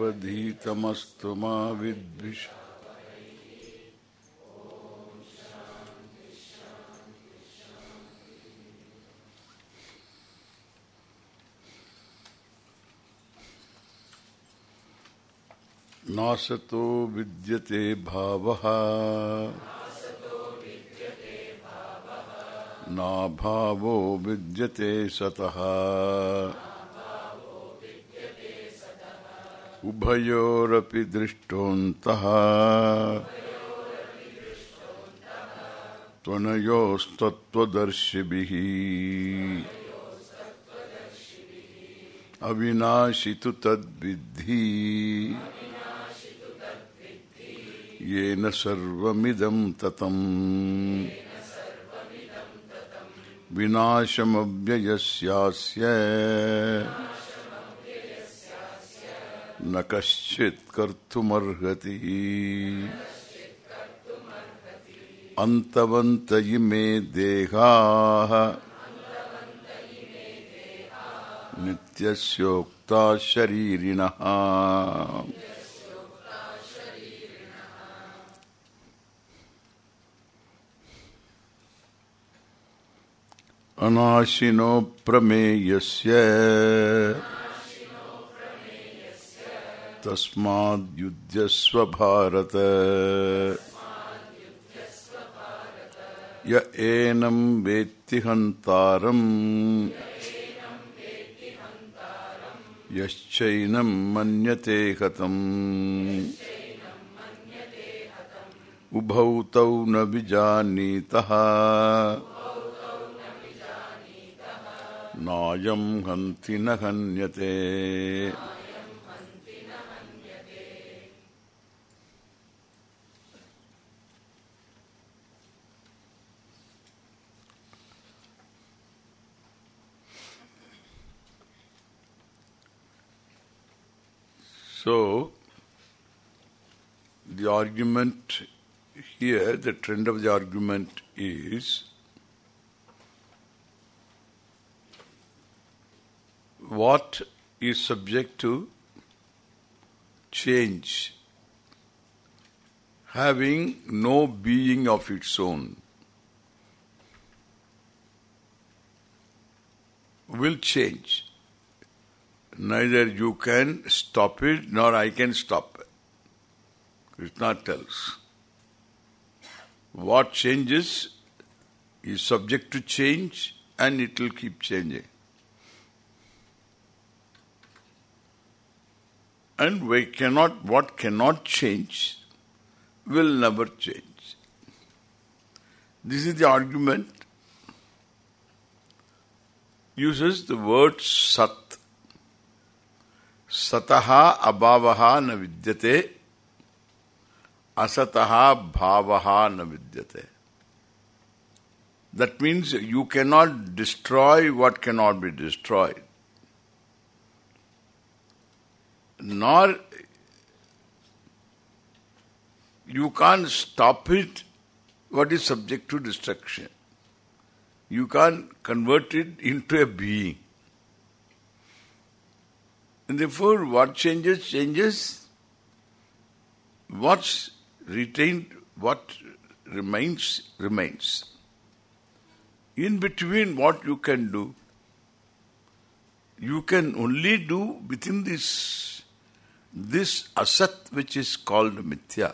निरवधीतमस्तु मा विद्विष नासतो विद्यते भावः। नाभावो विद्यते सतः। उभयोरपि दृष्टोऽन्तः। त्वनयोस्तत्त्वदर्शिभिः। अविनाशि तु तद्विद्धि। येन सर्वमिदं ततम्। विनाशमव्ययस्यास्य। न कश्चित् कर्तुमर्हति। अन्तवन्त इमे देहाः। नित्यस्योक्ता शरीरिणः। अनाशिनो प्रमेयस्य। तस्माद्युध्यस्व भारत। य एनं वेत्ति हन्तारम्। यश्चैनं मन्यते हतम्। उभौ तौ न विजानीतः। नायं हन्ति न हन्यते। So, the argument here, the trend of the argument is what is subject to change, having no being of its own, will change. Neither you can stop it, nor I can stop it. Krishna tells. What changes is subject to change and it will keep changing. And we cannot, what cannot change will never change. This is the argument. Uses the word sat. Sataha na vidyate asataha bhavaha na vidyate. That means you cannot destroy what cannot be destroyed. Nor you can't stop it what is subject to destruction. You can't convert it into a being. And therefore, what changes, changes. What's retained, what remains, remains. In between what you can do, you can only do within this, this asat which is called mithya.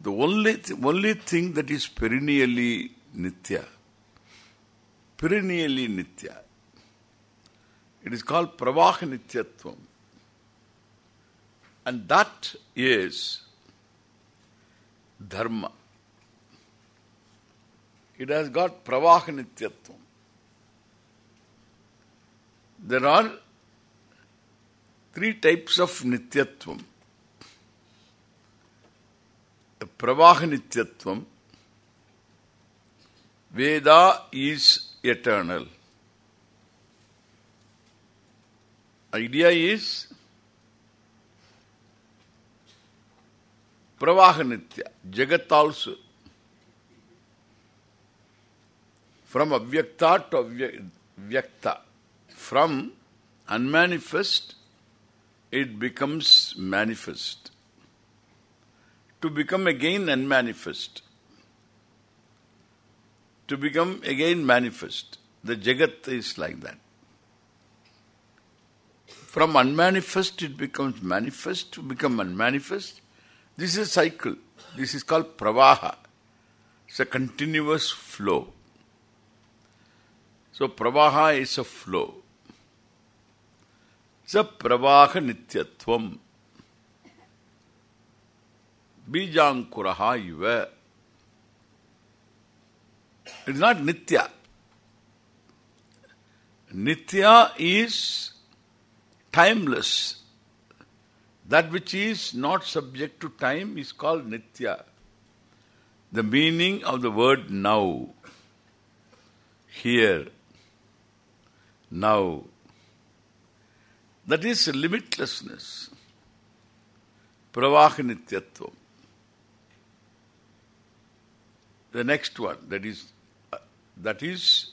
The only, th only thing that is perennially nitya, perennially nitya, it is called pravaha nityatvam. And that is dharma. It has got pravaha nityatvam. There are three types of nityatvam. The pravaha nityatvam, Veda is eternal. Idea is Pravaha Nitya, Jagat also. From Avyakta to Avyakta. From unmanifest it becomes manifest. To become again unmanifest. To become again manifest. The Jagat is like that. From unmanifest it becomes manifest, to become unmanifest. This is a cycle. This is called pravaha. It's a continuous flow. So pravaha is a flow. It's a pravaha nityatvam. Bijankuraha iva. It's not nitya. Nitya is timeless. That which is not subject to time is called nitya. The meaning of the word now, here, now, that is limitlessness. Pravaha nityatvam. The next one, that is, uh, that is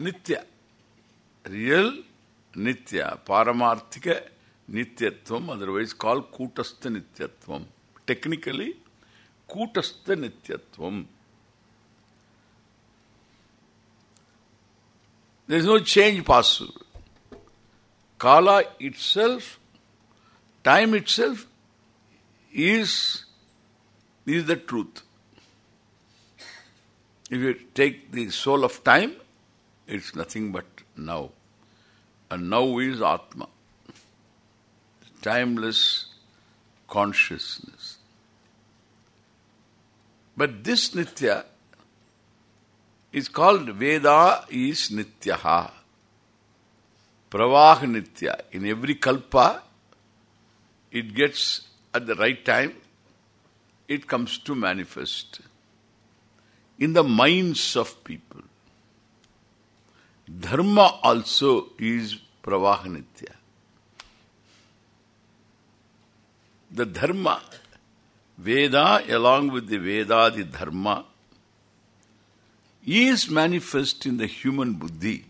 nitya. Real nitya, paramarthika nityatvam, otherwise called kutastha nityatvam. Technically, kutastha nityatvam. There is no change possible. Kala itself, time itself is, is the truth. If you take the soul of time, it's nothing but now. And now is Atma. Timeless consciousness. But this Nitya is called Veda is Nityaha. Pravah Nitya. In every kalpa, it gets at the right time, it comes to manifest. In the minds of people. Dharma also is Pravah Nitya. The Dharma, Veda along with the Veda, the Dharma, is manifest in the human buddhi.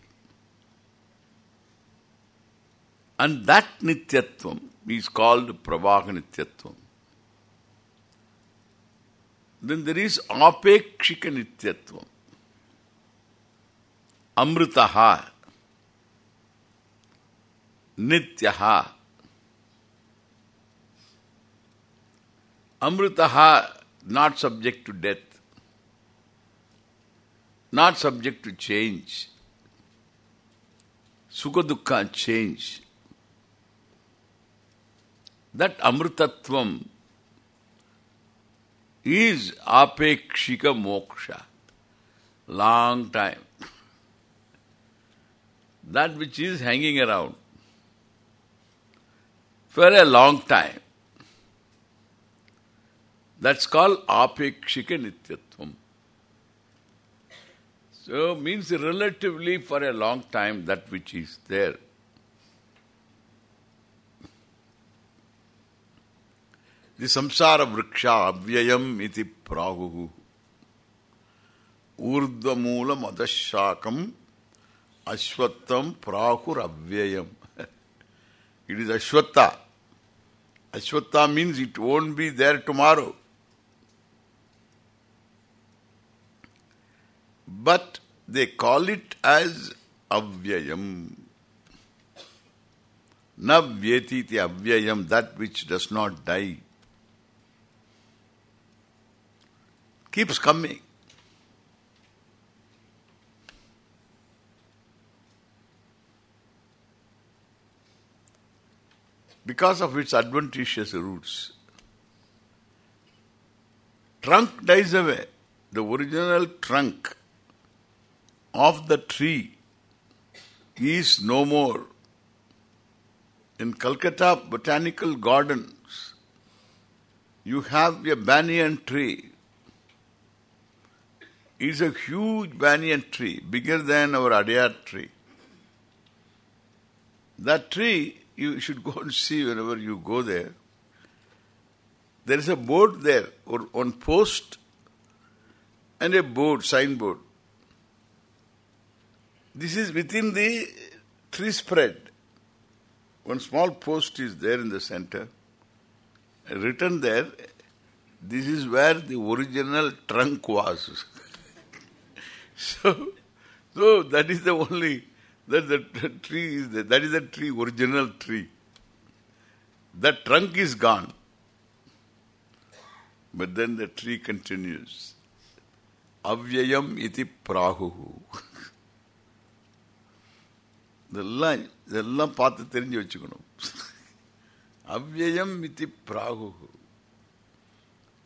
And that Nityatvam is called pravahanityatvam. Then there is Apekshika Nityatvam. Amrit, nitya. Amrit not subject to death not subject to change sukh dukh change that amritatva is apekshik moksha long time That which is hanging around for a long time. That's called apekshika nityatvam. So means relatively for a long time that which is there. The samsara vriksha avyayam iti praguhu. Urdhamula madashakam ashwattam prahur avyayam. it is ashwatta. Ashwatta means it won't be there tomorrow. But they call it as avyayam. Na vyeti avyayam, that which does not die. Keeps coming. Because of its adventitious roots. Trunk dies away. The original trunk of the tree is no more. In Calcutta Botanical Gardens, you have a banyan tree. It's a huge banyan tree, bigger than our Adyar tree. That tree, you should go and see whenever you go there. There is a board there, or on post, and a board, signboard. This is within the tree spread. one small post is there in the center. Written there, this is where the original trunk was. so, so that is the only, that the tree is, the, that is the tree, original tree. The trunk is gone. But then the tree continues. Avyayam iti prahuhu. இதெல்லாம் இதெல்லாம் பார்த்து தெரிஞ்சு வச்சுக்கணும் அவ்யயம் இத்தி பிராகு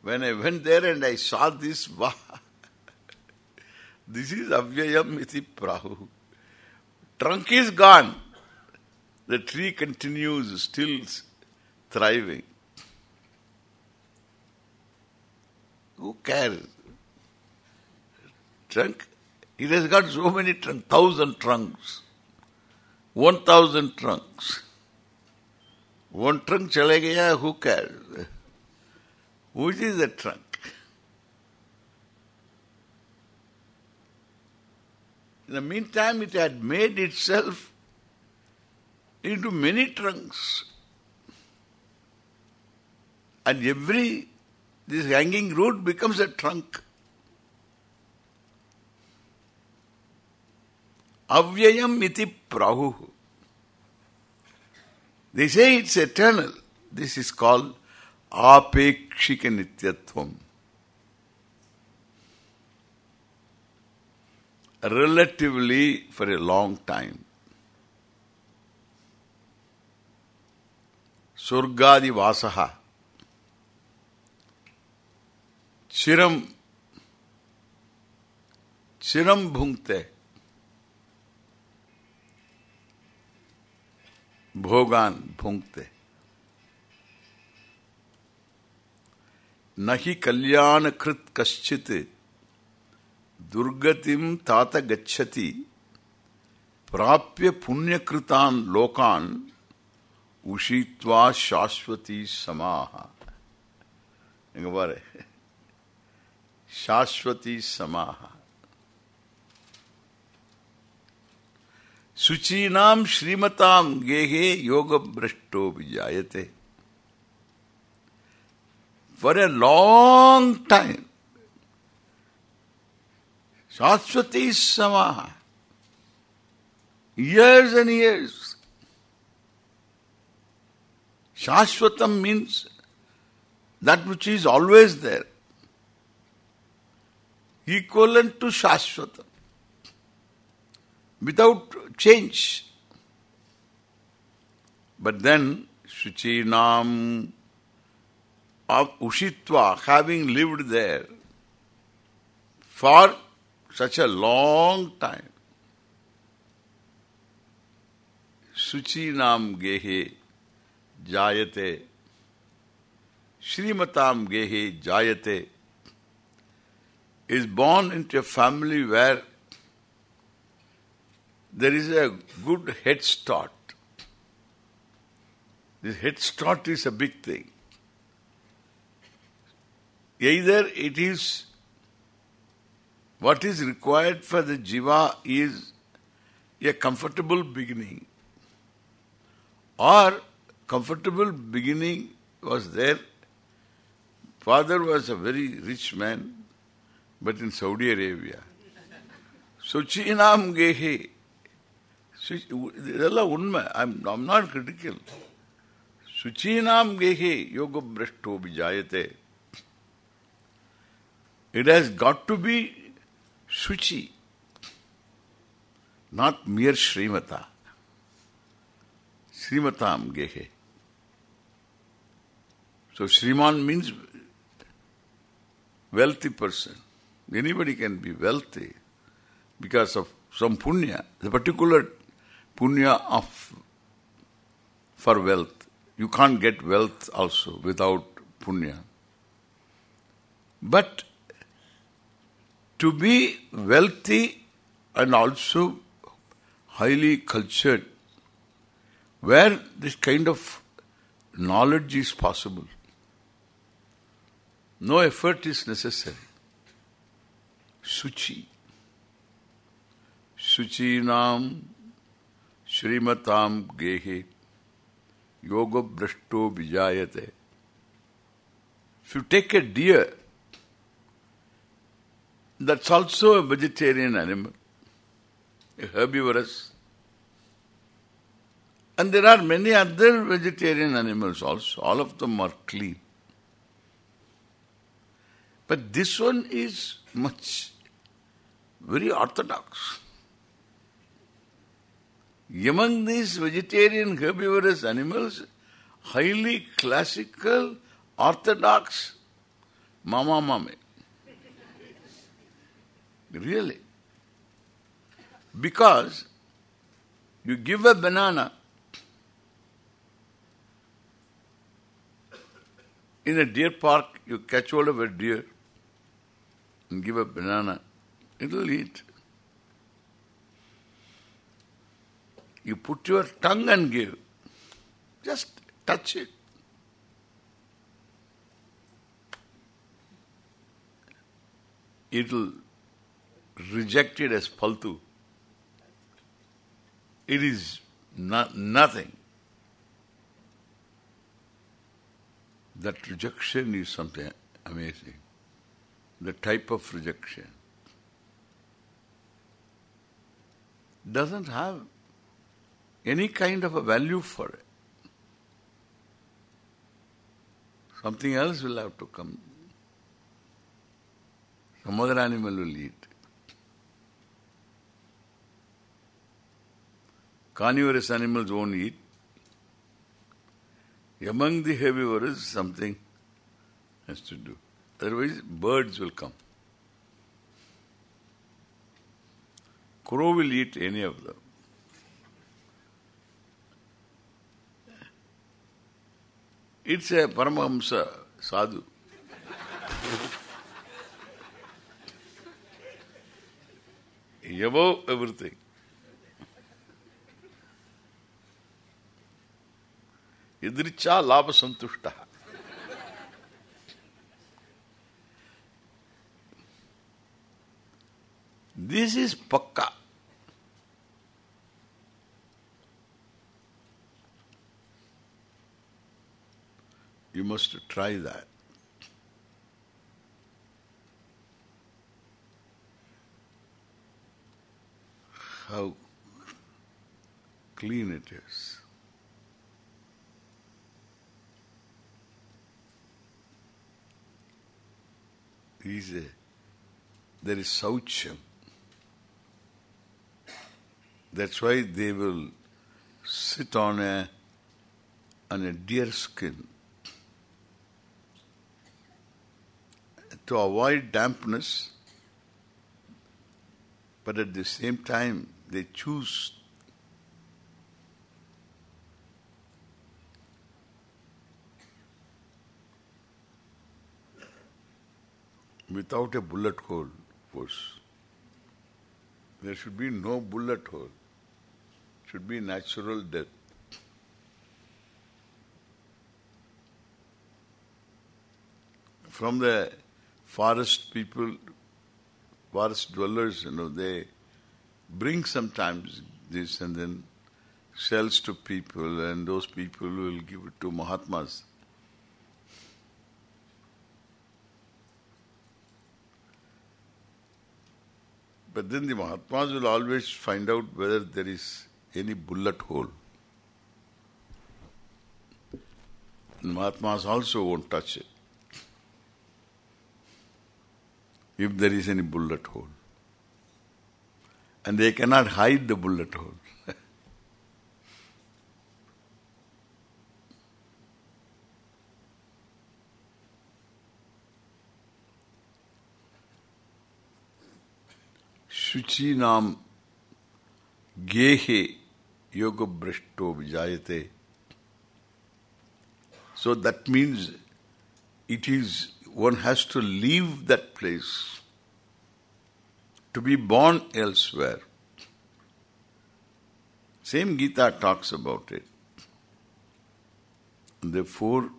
when I went there and I saw this wow, this is avyayam iti prahu trunk is gone the tree continues still thriving who cares trunk it has got so many trunks thousand trunks 1000 trunks. One trunk chale gaya, who cares? Which is the trunk? In the meantime, it had made itself into many trunks. And every, this hanging root becomes a trunk. Avyayam iti prahu. They say it's eternal. This is called apekshika nityatvam. Relatively for a long time. Surgadi vasaha. Chiram Chiram bhunkte. भोगान भुंगते नहि कल्याण कृत कश्चित दुर्गतिम तात गच्छति। प्राप्य पुण्यकृतान लोकान उषित्वा शाश्वती समाह शाश्वती समाह शुचीनाम श्रीमताम गेहे योग भ्रष्टो जायते for a long time Shashwati Samaha. Years and years. Shashwatam means that which is always there. Equivalent to Shashwatam. Without change. But then, Shuchinam of Ushitva, having lived there for such a long time. Suchinam gehe jayate, Srimatam gehe jayate, is born into a family where there is a good head start. This head start is a big thing. Either it is what is required for the jiva is a comfortable beginning. Or comfortable beginning was there. Father was a very rich man, but in Saudi Arabia. Suchinam gehe. ಇದೆಲ್ಲ ಉಣ್ಮೆ I am not critical ಶುಚೀನಾಂ ಗೇಹಿ Yoga ಬಿ ಜಾಯತೆ It has got to be. Suchi, not mere Srimata. Srimatam Gehe. So Sriman means wealthy person. Anybody can be wealthy because of some punya, the particular punya of for wealth. You can't get wealth also without punya. But to be wealthy and also highly cultured, where this kind of knowledge is possible. No effort is necessary. Suchi. Suchinam Srimatam Gehe. yoga brashto vijayate. If you take a deer, that's also a vegetarian animal, a herbivorous. And there are many other vegetarian animals also. All of them are clean. But this one is much, very orthodox. Among these vegetarian herbivorous animals, highly classical, orthodox, mama mame. Really. Because you give a banana in a deer park, you catch hold of a deer and give a banana, it will eat. You put your tongue and give. Just touch it. It will reject it as paltu. It is not, nothing. That rejection is something amazing. The type of rejection doesn't have any kind of a value for it. Something else will have to come. Some other animal will eat. Carnivorous animals won't eat. Among the herbivores, something has to do. Otherwise, birds will come. Crow will eat any of them. It's a Paramahamsa sadhu. Above everything. Idricha labha santushta. This is pakka. You must try that. How clean it is. Is a, there is saucham. That's why they will sit on a on a deer skin to avoid dampness, but at the same time they choose without a bullet hole force. There should be no bullet hole. Should be natural death. From the forest people, forest dwellers, you know, they bring sometimes this and then sells to people and those people will give it to Mahatmas. But then the Mahatmas will always find out whether there is any bullet hole. And Mahatmas also won't touch it. If there is any bullet hole. And they cannot hide the bullet hole. शुचि नाम गेहे yoga brishto vijayate. So that means it is, one has to leave that place to be born elsewhere. Same Gita talks about it. Therefore,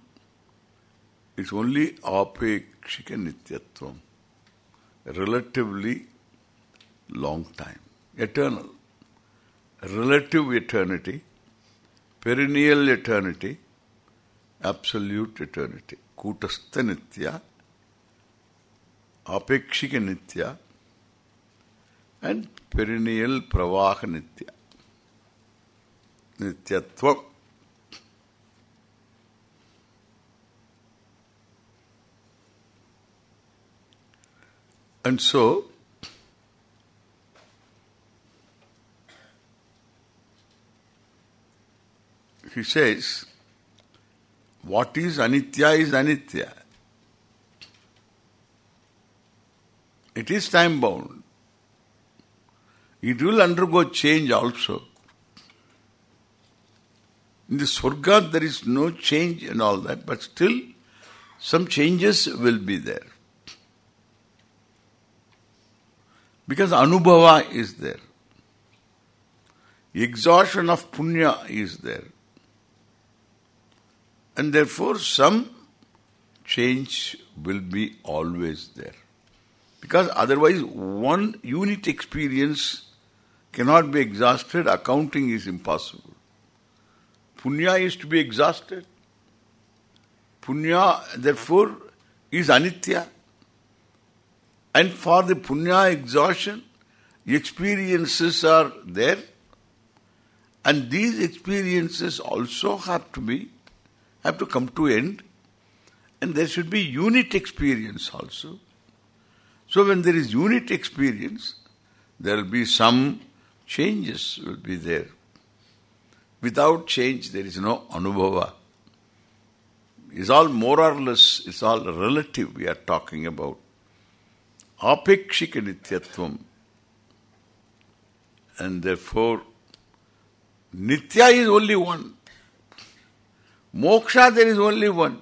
it's only apekshika nityatvam, relatively long time, eternal relative eternity, perennial eternity, absolute eternity. Kutastha Nitya, Apekshika Nitya, and perennial Pravaha Nitya. Nityatvam. And so, he says, what is anitya is anitya. It is time bound. It will undergo change also. In the Swarga there is no change and all that, but still some changes will be there. Because Anubhava is there. Exhaustion of punya is there. And therefore some change will be always there. Because otherwise one unit experience cannot be exhausted, accounting is impossible. Punya is to be exhausted. Punya, therefore, is anitya. And for the punya exhaustion, experiences are there. And these experiences also have to be, have to come to end. And there should be unit experience also. So when there is unit experience, there will be some changes will be there. Without change, there is no anubhava. It's all more or less, it's all relative we are talking about. Apekshika nityatvam. And therefore, nitya is only one. Moksha there is only one.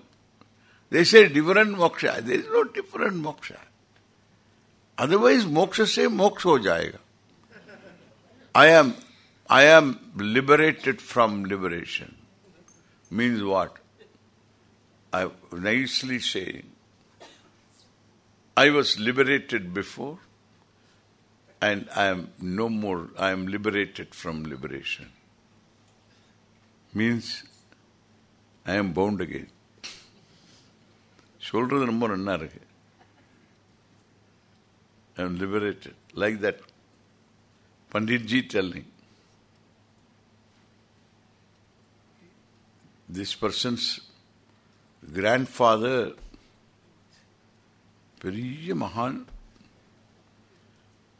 They say different moksha. There is no different moksha. Otherwise, moksha say moksha ho jayega. I am I am liberated from liberation. Means what? I nicely saying. I was liberated before and I am no more, I am liberated from liberation. Means I am bound again. சொல்றது ரொம்ப நன்னா இருக்கு I am liberated. Like that Panditji telling. This person's grandfather பெரிய மகான்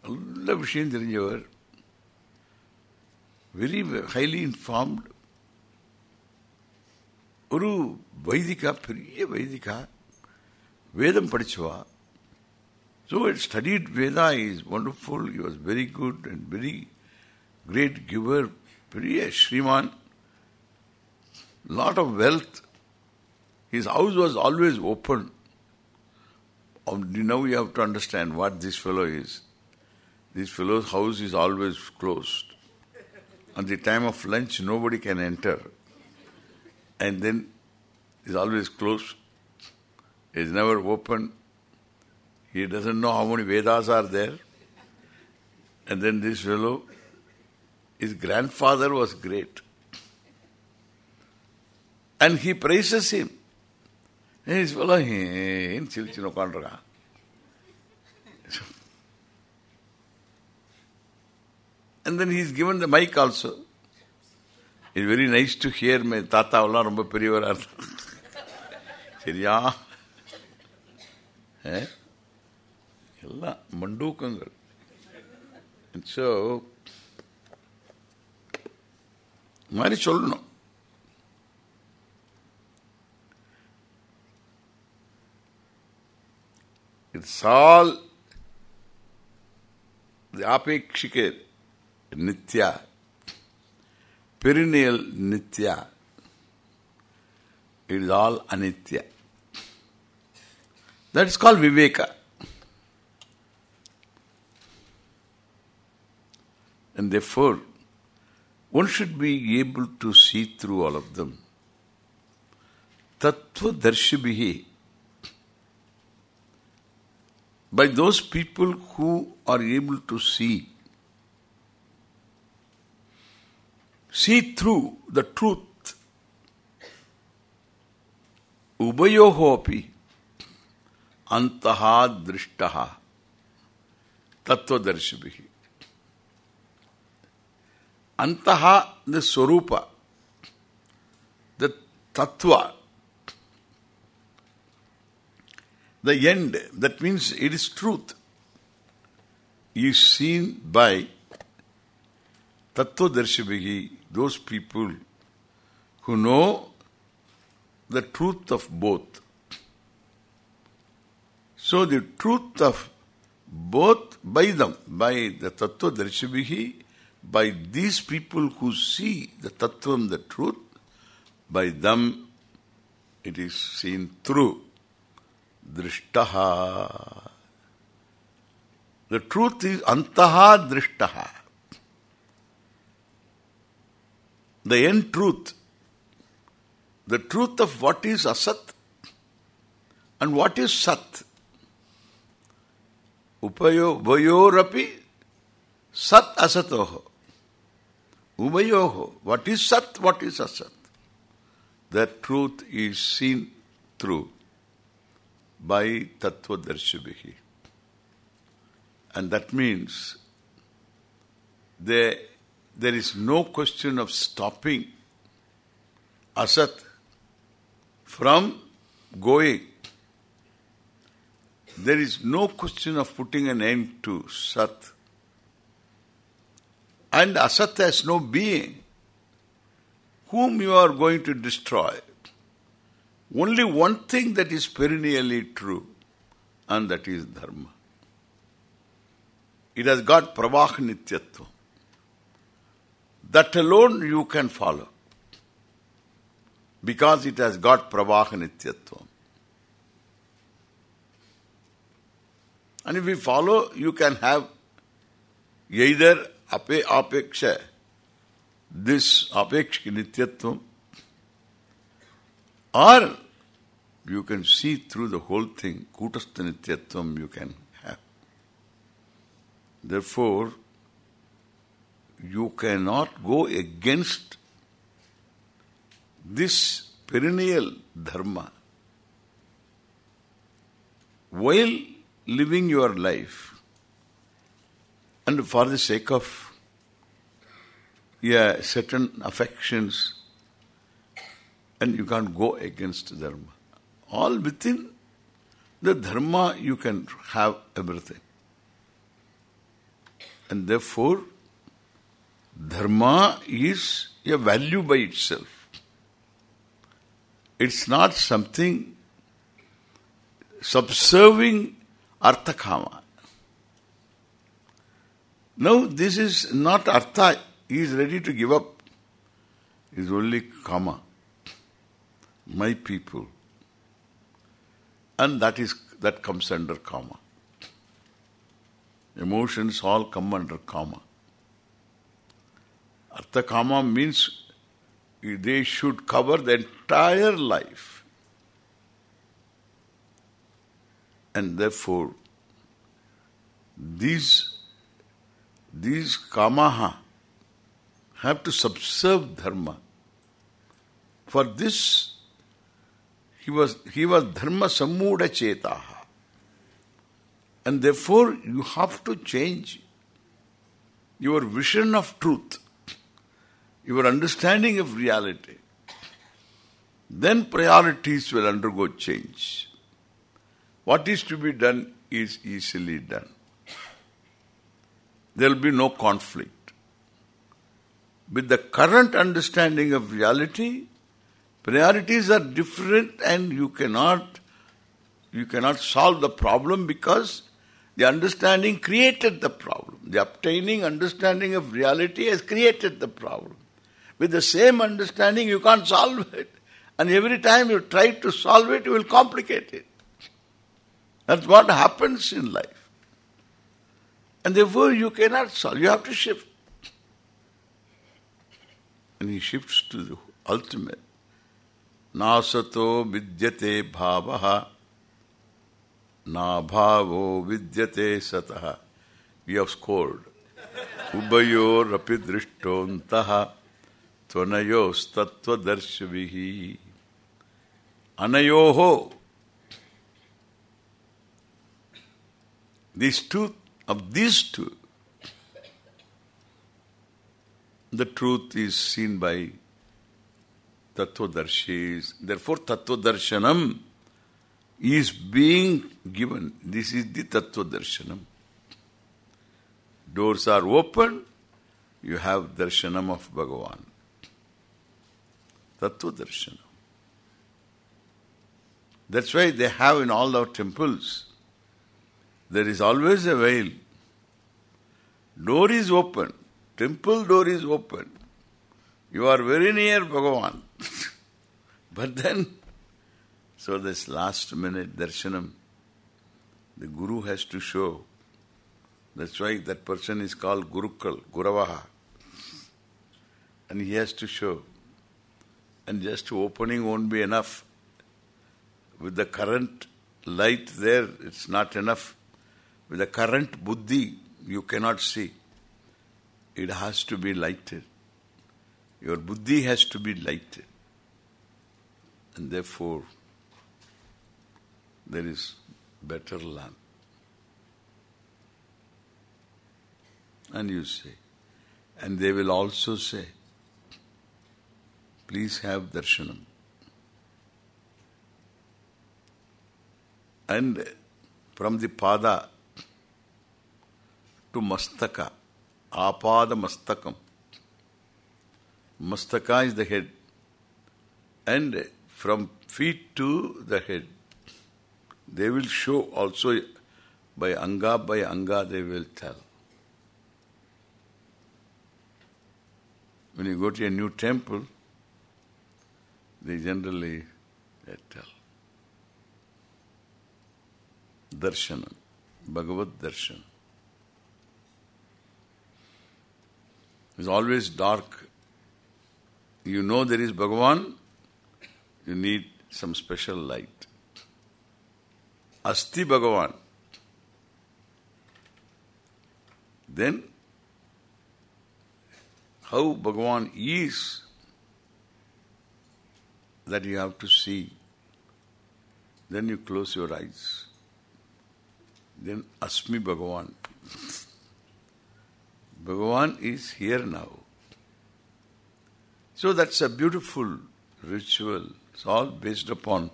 நல்ல விஷயம் தெரிஞ்சவர் very highly informed ஒரு வைதிகா பெரிய வைதிகா வேதம் படிச்சுவா So I studied Veda, he is wonderful, he was very good and very great giver, very Shriman, lot of wealth. His house was always open. Now you have to understand what this fellow is. This fellow's house is always closed. At the time of lunch, nobody can enter. And then it's always closed. It's never open. He doesn't know how many Vedas are there. And then this fellow, his grandfather was great. And he praises him. And his fellow, in Chilchino Kondraga. And then he's given the mic also. It very nice to hear my தாத்தாவெல்லாம் ரொம்ப பெரியவராக இருந்தார் சரியா? எல்லாம் மண்டூக்கங்கள். So மாதிரி சொல்லணும். சால் all apekshika nitya. Perennial nitya. It is all anitya. That is called viveka. And therefore, one should be able to see through all of them. Tattva darshibihi by those people who are able to see see through the truth. Ubayoho api antaha drishtaha tattvadarshibhi. Antaha, the Swarupa, the Tattva, the end, that means it is truth, is seen by Tattvadarshibhi those people who know the truth of both. So the truth of both by them, by the Tattva Darshabhihi, by these people who see the Tattvam, the truth, by them it is seen through. Drishtaha. The truth is antaha drishtaha. The end truth. The truth of what is asat and what is sat. Upayo vayorapi sat asatoho. Ubayoho. What is sat, what is asat? That truth is seen through by tattva. And that means there, there is no question of stopping asat from going. There is no question of putting an end to Sat. And Asat has no being whom you are going to destroy. Only one thing that is perennially true, and that is Dharma. It has got Pravaha Nityatva. That alone you can follow. Because it has got Pravaha Nityatva. And if we follow, you can have either ape apeksha, this apekshya nityatvam, or you can see through the whole thing, kutastha nityatvam you can have. Therefore, you cannot go against this perennial dharma while living your life and for the sake of yeah, certain affections and you can't go against dharma. All within the dharma you can have everything. And therefore, dharma is a value by itself. It's not something subserving Arthakama. Now this is not Artha, he is ready to give up. Is only Kama. My people. And that is that comes under Kama. Emotions all come under Kama. Artha Kama means they should cover the entire life. And therefore, these these kamaha have to subserve dharma. For this, he was he was dharma sammuda chetaha. And therefore, you have to change your vision of truth, your understanding of reality. Then priorities will undergo change. What is to be done is easily done. There will be no conflict. With the current understanding of reality, priorities are different and you cannot you cannot solve the problem because the understanding created the problem. The obtaining understanding of reality has created the problem. With the same understanding, you can't solve it. And every time you try to solve it, you will complicate it. That's what happens in life. And therefore you cannot solve. You have to shift. And he shifts to the ultimate. Nasato vidyate bhavaha Nabhavo vidyate sataha. We have scored. Ubayor api darshavihi. anayoho. These two, of these two, the truth is seen by Tattvadarshis. Therefore, Tattva is being given. This is the Tattva Doors are open, you have Darshanam of Bhagavan. Tattva That's why they have in all our temples, there is always a veil. Door is open. Temple door is open. You are very near Bhagavan. but then, so this last minute darshanam, the Guru has to show. That's why that person is called Gurukal, Guravaha. And he has to show. And just opening won't be enough. With the current light there, it's not enough. With the current buddhi, you cannot see. It has to be lighted. Your buddhi has to be lighted. And therefore, there is better lamp. And you say, and they will also say, please have darshanam. And from the pada to mastaka, apada mastakam, Mastaka is the head. And from feet to the head. They will show also by anga by anga they will tell. When you go to a new temple, they generally uh, tell. Darshanam, Bhagavad Darshan. It's always dark you know there is Bhagavan, you need some special light. Asti Bhagavan. Then, how Bhagavan is, that you have to see. Then you close your eyes. Then Asmi Bhagavan. Bhagavan is here now. So that's a beautiful ritual. It's all based upon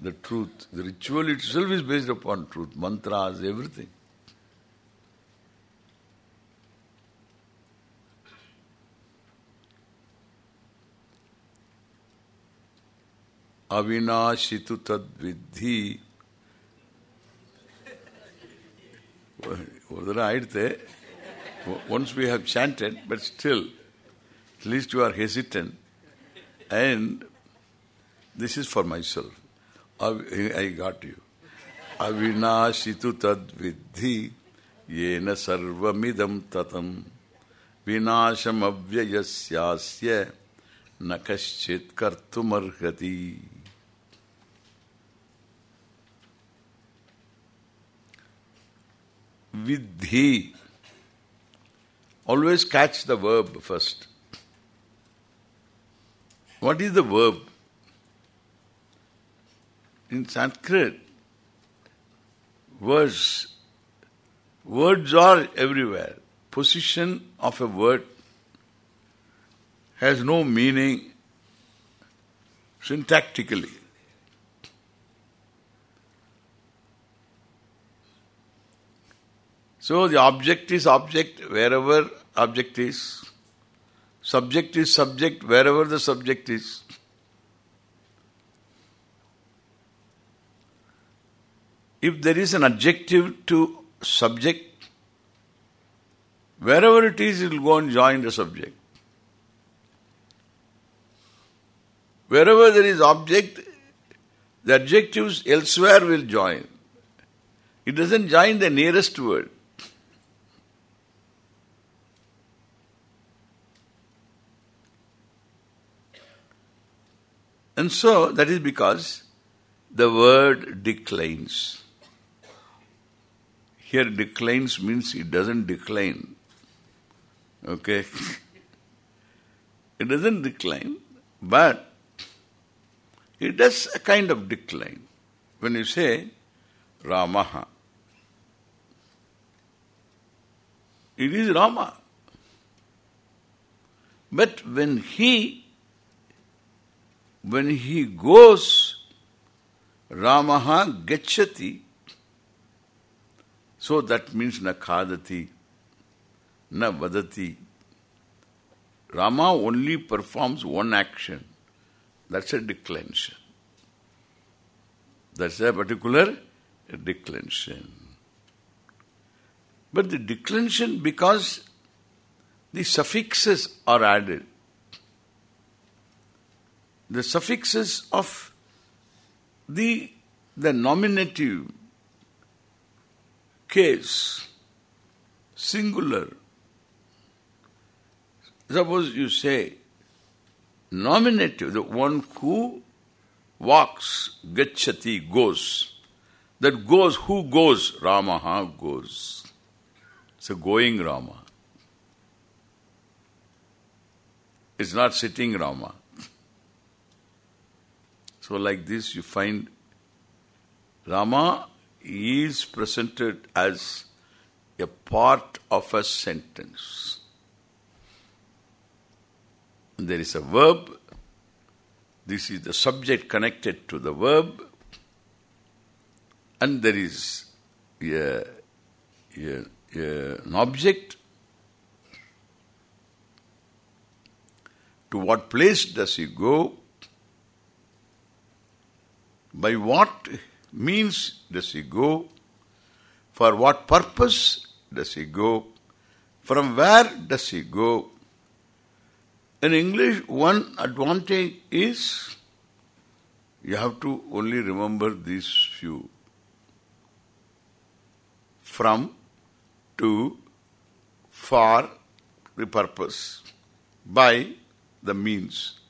the truth. The ritual itself is based upon truth. Mantras, everything. अविनाशितु तद्विधि आयते once we have chanted but still least you are hesitant and this is for my self I got you अविनाशितु तद्विधि ये न सर्विदम ततम विनाशम अव्यय से न कश्चि कर्तमर्हती Vidhi. Always catch the verb first. What is the verb? In Sanskrit, words, words are everywhere. Position of a word has no meaning syntactically. So the object is object wherever object is. Subject is subject wherever the subject is. If there is an adjective to subject, wherever it is, it will go and join the subject. Wherever there is object, the adjectives elsewhere will join. It doesn't join the nearest word. And so, that is because the word declines. Here declines means it doesn't decline. Okay? it doesn't decline, but it does a kind of decline. When you say Ramaha, it is Rama. But when he when he goes Ramaha gachati, so that means na khadati, na vadati. Rama only performs one action. That's a declension. That's a particular declension. But the declension because the suffixes are added. The suffixes of the the nominative case, singular. Suppose you say nominative, the one who walks, gachati, goes. That goes, who goes? Ramaha goes. It's a going Rama. It's not sitting Rama. So like this you find Rama is presented as a part of a sentence. There is a verb. This is the subject connected to the verb. And there is a, a, a, an object. To what place does he go? By what means does he go? For what purpose does he go? From where does he go? In English, one advantage is you have to only remember these few. From, to, for, the purpose, by, the means.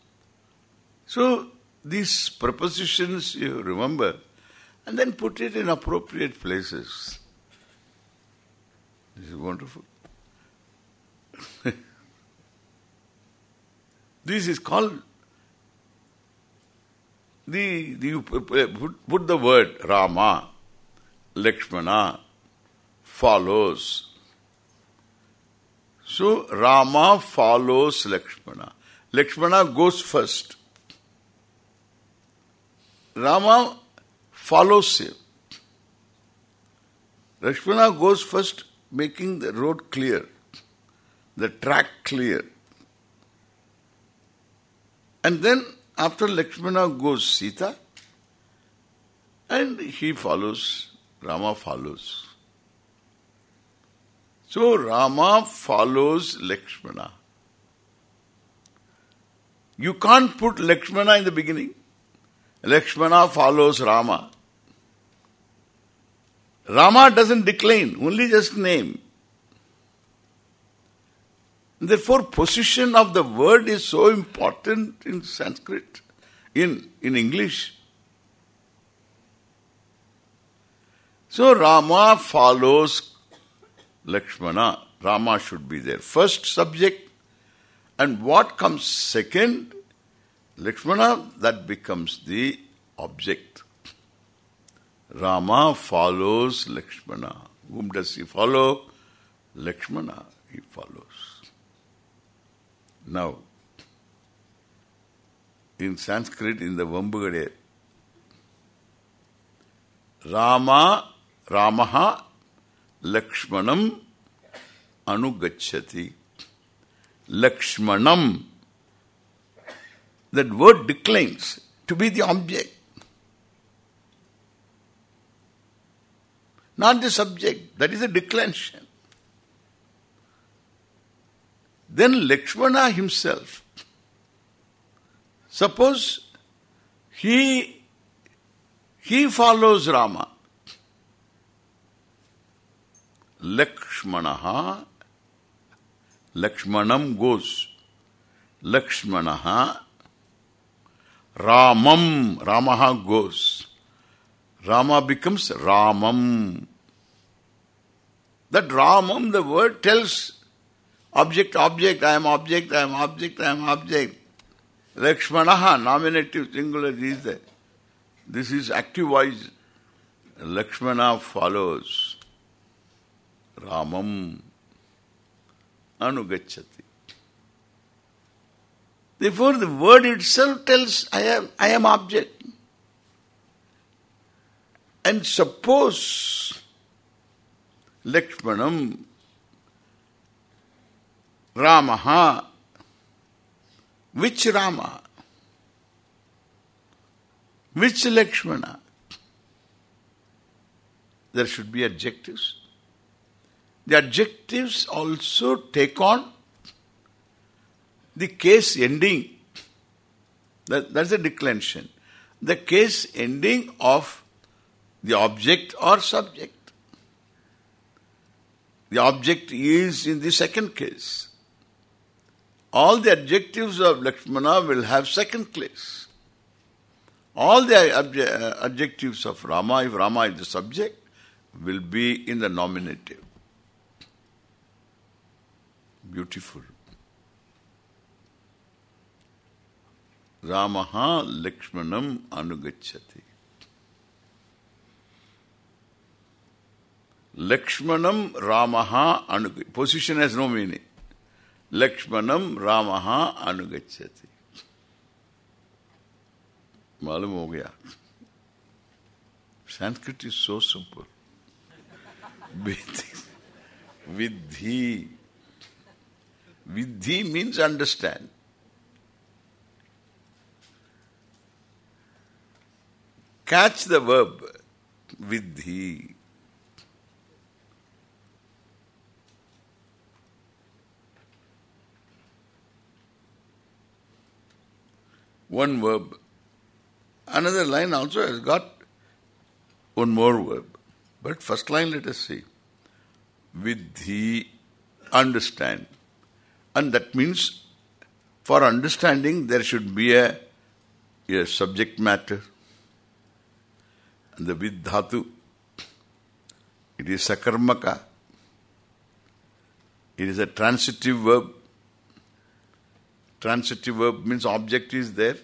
So, these prepositions you remember and then put it in appropriate places. This is wonderful. this is called the, the you put, put the word Rama, Lakshmana, follows. So Rama follows Lakshmana. Lakshmana goes first. Rama follows him. Lakshmana goes first making the road clear, the track clear. And then after Lakshmana goes Sita and he follows, Rama follows. So Rama follows Lakshmana. You can't put Lakshmana in the beginning. Lakshmana follows Rama. Rama doesn't decline, only just name. Therefore, position of the word is so important in Sanskrit, in, in English. So Rama follows Lakshmana. Rama should be there. First subject. And what comes second? Lakshmana, that becomes the object. Rama follows Lakshmana. Whom does he follow? Lakshmana he follows. Now, in Sanskrit, in the Vambugade, Rama, Ramaha, Lakshmanam, Anugachati. Lakshmanam, that word declines to be the object. Not the subject. That is a declension. Then Lakshmana himself, suppose he he follows Rama. Lakshmanaha Lakshmanam goes. Lakshmanaha Ramam Ramaha goes. Rama becomes Ramam. That Ramam, the word tells object, object, I am object, I am object, I am object. Lakshmanaha, nominative singular is there. This is active voice. Lakshmana follows. Ramam anugachati. Therefore the word itself tells I am I am object. And suppose Lakshmanam Ramaha which Rama? Which Lakshmana? There should be adjectives. The adjectives also take on the case ending. That, that's a declension. The case ending of the object or subject. The object is in the second case. All the adjectives of Lakshmana will have second case. All the uh, adjectives of Rama, if Rama is the subject, will be in the nominative. Beautiful. Ramaha Lakshmanam Anugachati. Lakshmanam Ramaha Anugachati. Position has no meaning. Lakshmanam Ramaha Anugachati. मालूम हो गया Sanskrit is so simple Vidhi Vidhi means understand Catch the verb vidhi. One verb. Another line also has got one more verb. But first line let us see. Vidhi, understand. And that means for understanding there should be a, a subject matter the vidhatu. It is sakarmaka. It is a transitive verb. Transitive verb means object is there.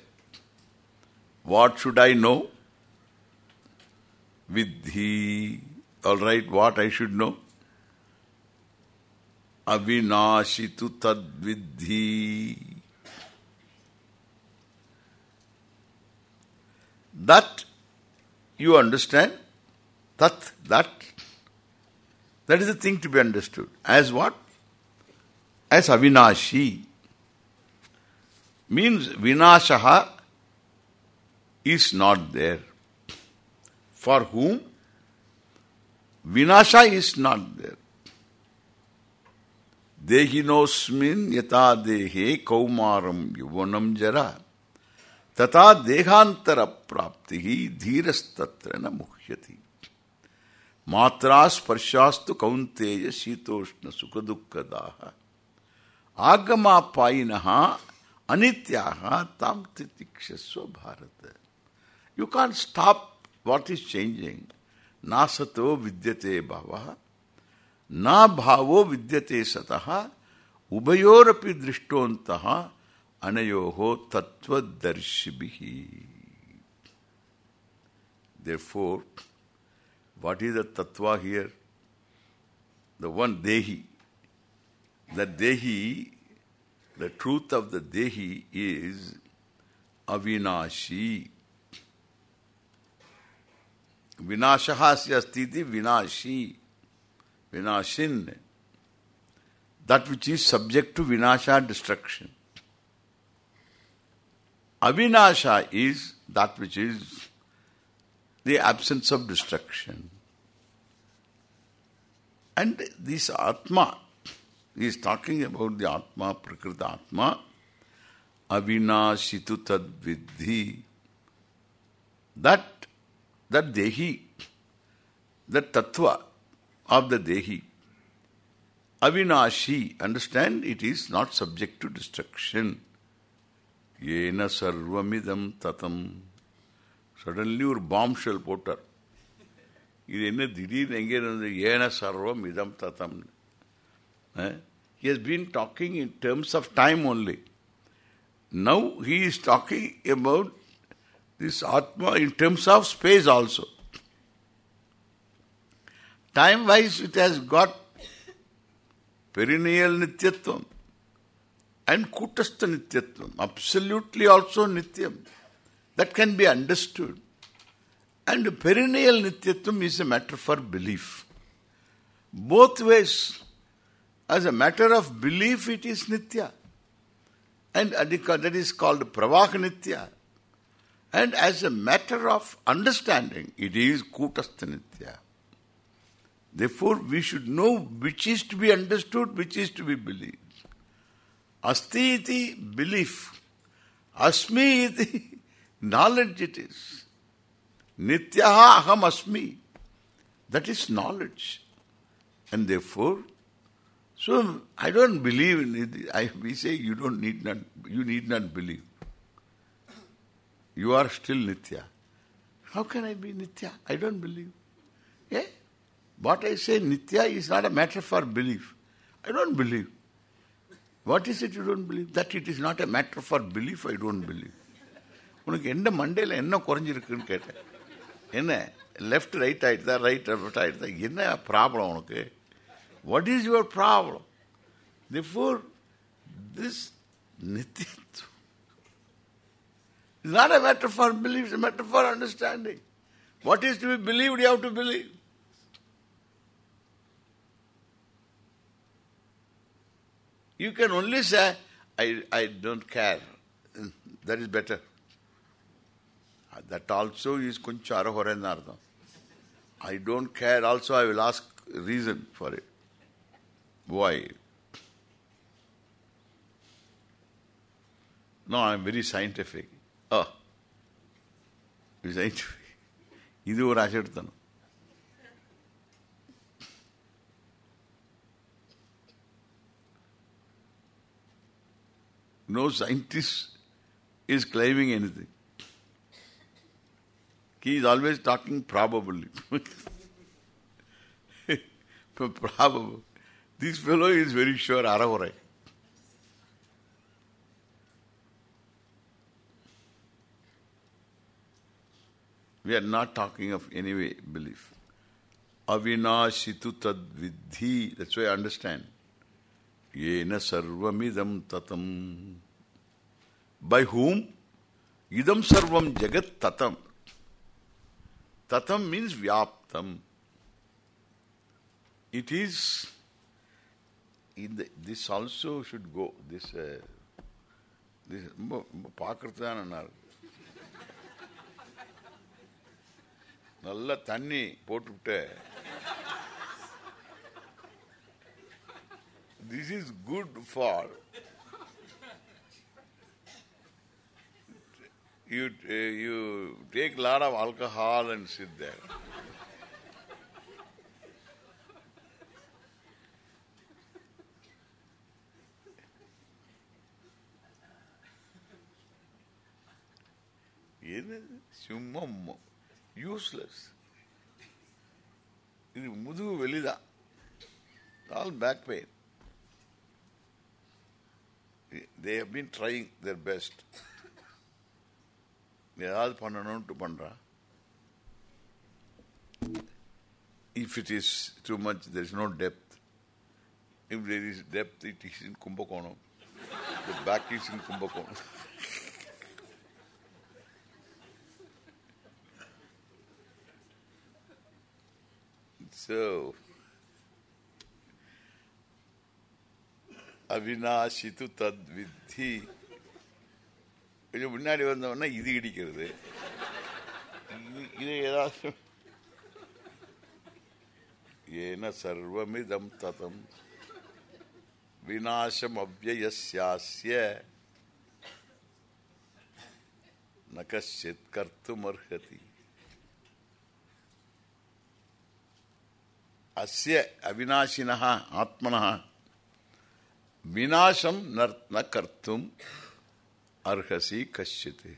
What should I know? Vidhi. Alright, what I should know? Avinashitu tad vidhi. That you understand? Tat, that. That is the thing to be understood. As what? As avinashi. Means vinashaha is not there. For whom? Vinasha is not there. Dehinosmin yata dehe kaumaram yuvanam jara. तथा देहांतर प्राप्ति ही धीरस्तत्र न मुख्य थी मात्रा स्पर्शास्तु कौंतेज शीतोष्ण सुख दुख दाह आगमा पाई नहा अनित्याम तितिक्षस्व Bharat. You can stop what is changing ना सतो विद्यते भाव, ना भावो विद्यते सतः, उभयोरपि दृष्टोंत anayoho tattvadarshibhi. Therefore, what is the tattva here? The one dehi. The dehi, the truth of the dehi is avinashi. Vinashaha astiti vinashi. Vinashin. That which is subject to vinasha destruction. Avinasha is that which is the absence of destruction. And this Atma, he is talking about the Atma, Prakrita Atma, Avinashitu. That, that Dehi, that Tattva of the Dehi, Avinashi, understand it is not subject to destruction. Yena sarvamidam tatam. Suddenly ஒரு bombshell போட்டார் இது என்ன திடீர்னு எங்கே இருந்தது ஏன சர்வம் இதம் தத்தம் he has been talking in terms of time only Now he is talking about this Atma in terms of space also. Time-wise it has got perennial nityatvam and kutastha nityatvam, absolutely also nityam. That can be understood. And perennial nityatvam is a matter for belief. Both ways, as a matter of belief it is nitya. And that is called pravaha nitya. And as a matter of understanding, it is kutastha nitya. Therefore, we should know which is to be understood, which is to be believed. Asti iti belief. Asmi iti knowledge it is. Nityaha aham asmi. That is knowledge. And therefore, so I don't believe in it. I, we say you don't need not, you need not believe. You are still Nitya. How can I be Nitya? I don't believe. Yeah? What I say Nitya is not a matter for belief. I don't believe. What is it you don't believe? That it is not a matter for belief, I don't believe. உனக்கு என்ன மண்டையில் என்ன குறைஞ்சிருக்குன்னு கேட்டேன் என்ன left right ஆயிடுதா right left ஆயிடுதா என்ன problem உனக்கு what is your problem Therefore, this nityatva is not a matter for belief, it's a matter for understanding. What is to be believed, you have to believe. You can only say, I, I don't care. That is better. That also is kuncha arahorenardam. I don't care. Also, I will ask reason for it. Why? No, I am very scientific. Oh, scientific. இது ஒரு அசெடுத்தனம் No scientist is claiming anything. He is always talking probably. Probable. This fellow is very sure Aravarai. We are not talking of any way belief. Avinashitu tad vidhi. That's why I understand. Yena sarvamidam tatam By whom? Idam sarvam jagat tatam. Tatam means vyaptam. It is in the, this also should go. This uh, this பார்க்கறதுதான் நல்ல தண்ணி போட்டுவிட்டு this is good for you uh, you take a lot of alcohol and sit there என்னது சும்மா useless இது முதுகு வெளிதான் all back pain they have been trying their best ஏதாவது பண்ணணும்ட்டு பண்றான் if it is too much there is no depth if there is depth it is in Kumbakonam the back is in Kumbakonam So, அவினாஷித்து தத் வித்தி கொஞ்சம் முன்னாடி வந்தவொடனே இது இடிக்கிறது. இது ஏதாவது ஏன சர்வமிதம் ததம் விநாசம் அவ்வயசாஸ்ய ந கச்சித் கர்த்துமர்ஹதி அஸ்ய அவிநாசினா ஆத்மனா விநாசம் ந கர்த்தும் Arhasi kaschite.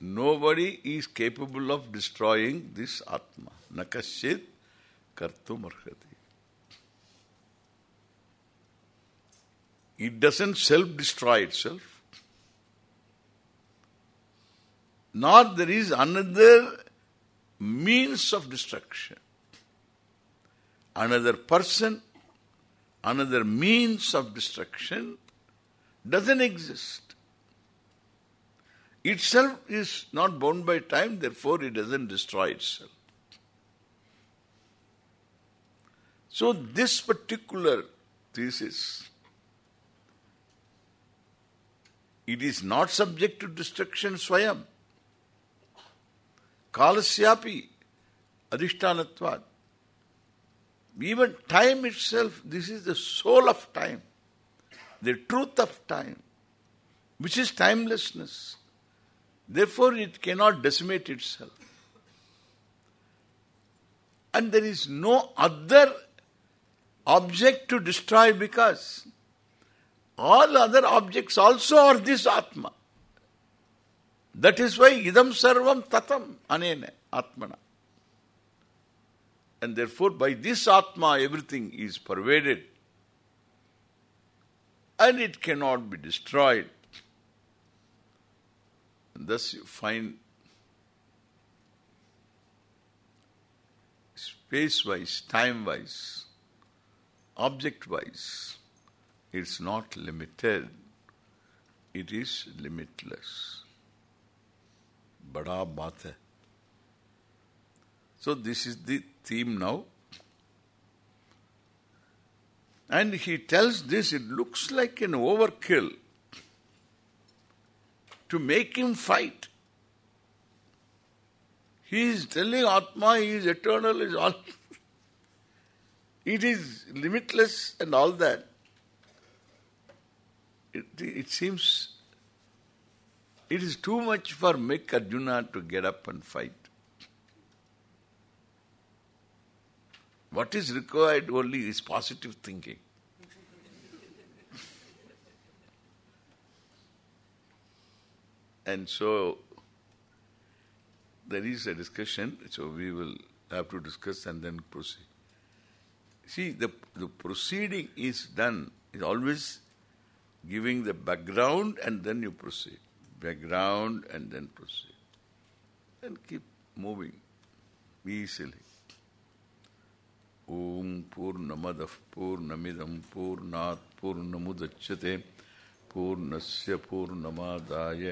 Nobody is capable of destroying this Atma. Nakashit kartum arhati. It doesn't self-destroy itself. Nor there is another means of destruction. Another person, another means of destruction doesn't exist. Itself is not bound by time, therefore it doesn't destroy itself. So this particular thesis, it is not subject to destruction swayam. Kalasyapi adhishtanatvat. Even time itself, this is the soul of time, the truth of time, which is timelessness. Therefore it cannot decimate itself. And there is no other object to destroy because all other objects also are this Atma. That is why idam sarvam tatam anene atmana. And therefore by this Atma everything is pervaded and it cannot be destroyed. And thus you find space-wise, time-wise, object-wise, it's not limited, it is limitless. Bada baat hai. So this is the theme now. And he tells this, it looks like an overkill to make him fight. He is telling Atma, he is eternal, is all. it is limitless and all that. It, it seems it is too much for make Arjuna to get up and fight. What is required only is positive thinking. and so there is a discussion, so we will have to discuss and then proceed. See, the, the proceeding is done, is always giving the background and then you proceed. Background and then proceed. And keep moving easily. ॐ पूर्णमदः पूर्णा पूर्ण पूर्णमुदच्यते पूर्णस्य पूर्णमादाय।